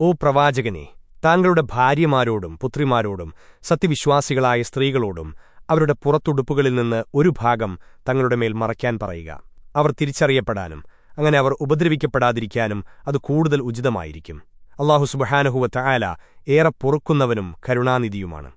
ഓ പ്രവാചകനെ താങ്കളുടെ ഭാര്യമാരോടും പുത്രിമാരോടും സത്യവിശ്വാസികളായ സ്ത്രീകളോടും അവരുടെ പുറത്തുടുപ്പുകളിൽ നിന്ന് ഒരു ഭാഗം തങ്ങളുടെ മേൽ മറയ്ക്കാൻ പറയുക. അവർ തിരിച്ചറിയപ്പെടാനും അങ്ങനെ അവർ ഉപദ്രവിക്കപ്പെടാതിരിക്കാനും അത് കൂടുതൽ ഉചിതമായിരിക്കും. അള്ളാഹു സുബഹാനഹുവ തആല ഏറെ പൊറുക്കുന്നവനും കരുണാനിധിയുമാണ്.